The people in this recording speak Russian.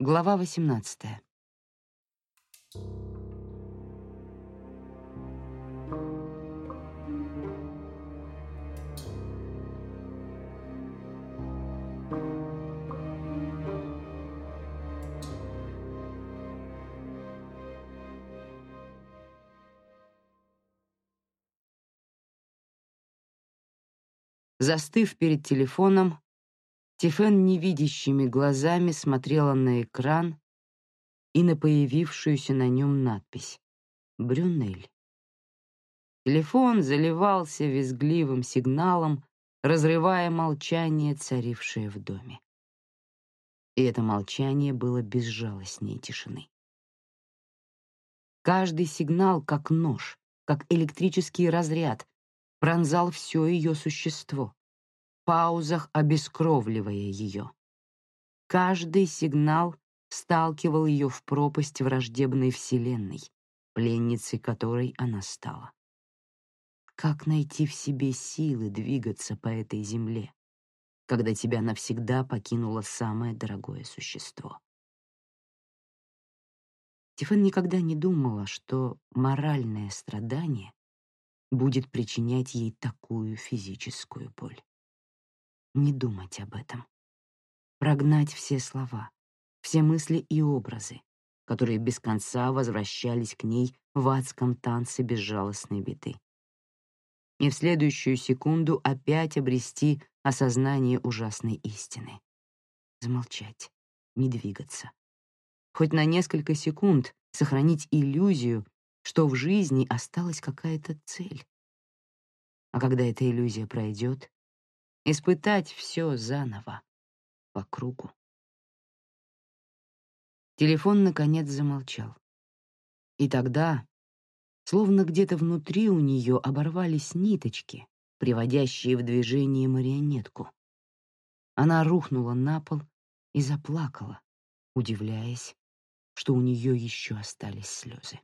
Глава 18. Застыв перед телефоном, Тифен невидящими глазами смотрела на экран и на появившуюся на нем надпись «Брюнель». Телефон заливался визгливым сигналом, разрывая молчание, царившее в доме. И это молчание было безжалостнее тишины. Каждый сигнал, как нож, как электрический разряд, пронзал все ее существо, паузах обескровливая ее. Каждый сигнал сталкивал ее в пропасть враждебной вселенной, пленницей которой она стала. Как найти в себе силы двигаться по этой земле, когда тебя навсегда покинуло самое дорогое существо? Тиффан никогда не думала, что моральное страдание будет причинять ей такую физическую боль. Не думать об этом. Прогнать все слова, все мысли и образы, которые без конца возвращались к ней в адском танце безжалостной беды. И в следующую секунду опять обрести осознание ужасной истины. Замолчать, не двигаться. Хоть на несколько секунд сохранить иллюзию, что в жизни осталась какая-то цель. А когда эта иллюзия пройдет, испытать все заново, по кругу. Телефон, наконец, замолчал. И тогда, словно где-то внутри у нее оборвались ниточки, приводящие в движение марионетку. Она рухнула на пол и заплакала, удивляясь, что у нее еще остались слезы.